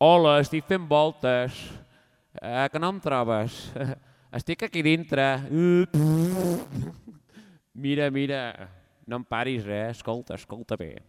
Hola, estic fent voltes. Eh, que no em trobes? Estic aquí dintre. Mira, mira, no em paris, eh? Escolta, escolta bé.